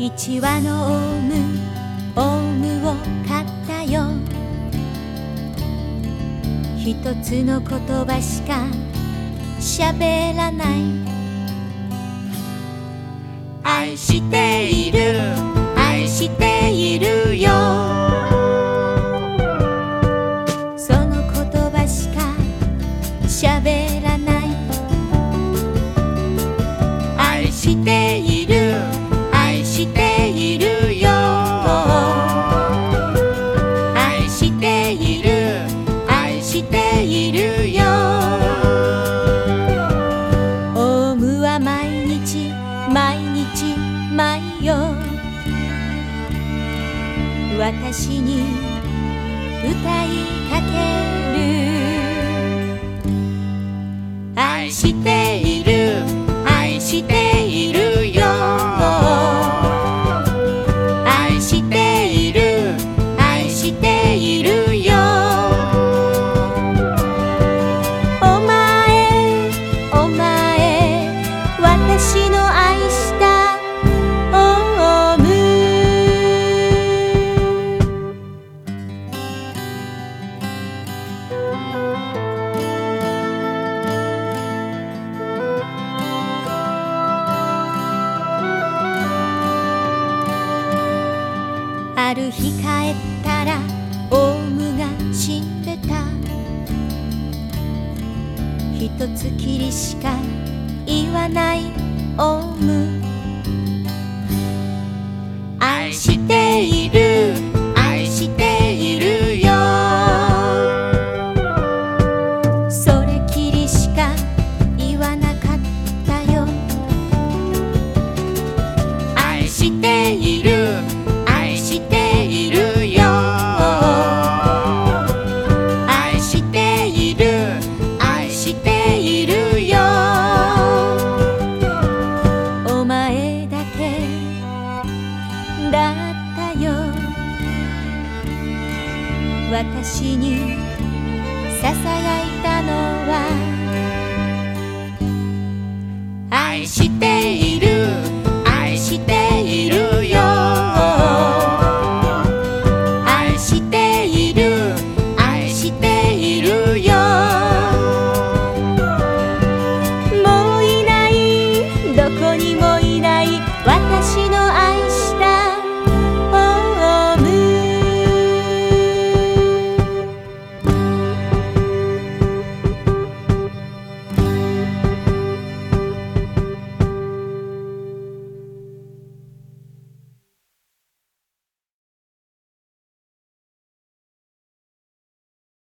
一羽のオウムオウムを買ったよ。一つの言葉しか喋らない。愛している愛しているよ。その言葉しか喋らない。愛している。日毎日毎夜。私に歌いかける。愛している。ある日帰ったらオウムが死んでた。ひとつきりしか言わないオウム。よ。私にささやいたのは愛している。